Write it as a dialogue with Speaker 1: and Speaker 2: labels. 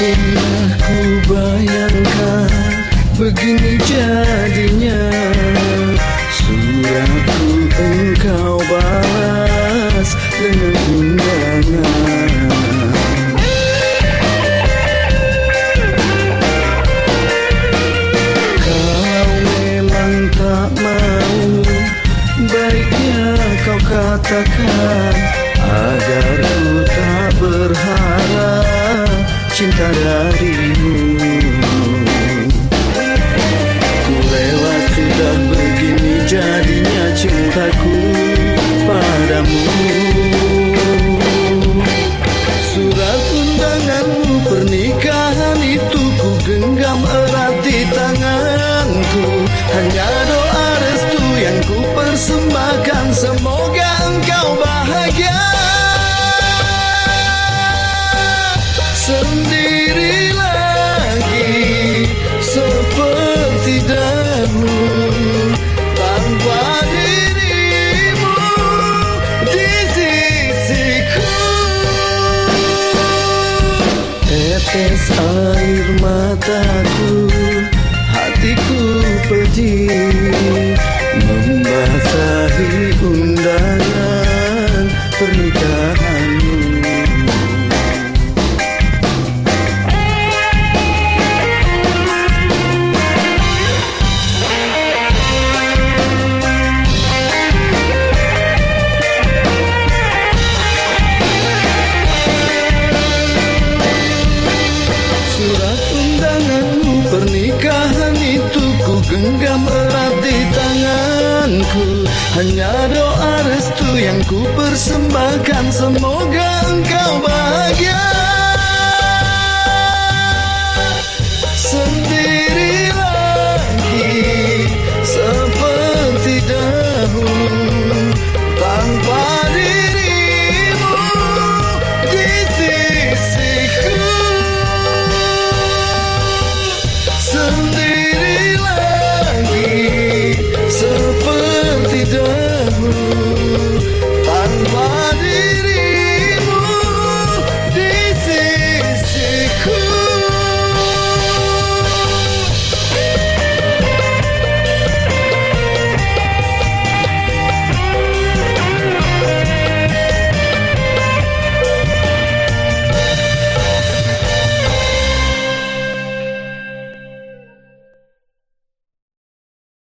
Speaker 1: pernah ku bayangkan Begini jadinya. Suratku engkau balas Dengan undangan. Kalau memang tak mau Baiknya kau katakan Agar ku tak berharap cinta darimu. Ku lewat sudah begini jadinya cintaku padamu. Surat undanganmu pernikahan itu ku genggam erat di tanganku. Hanya Tetes air mataku Hatiku pedih Membasahi undangan genggam erat di tanganku. Hanya doa restu yang ku persembahkan. Semoga engkau bahagia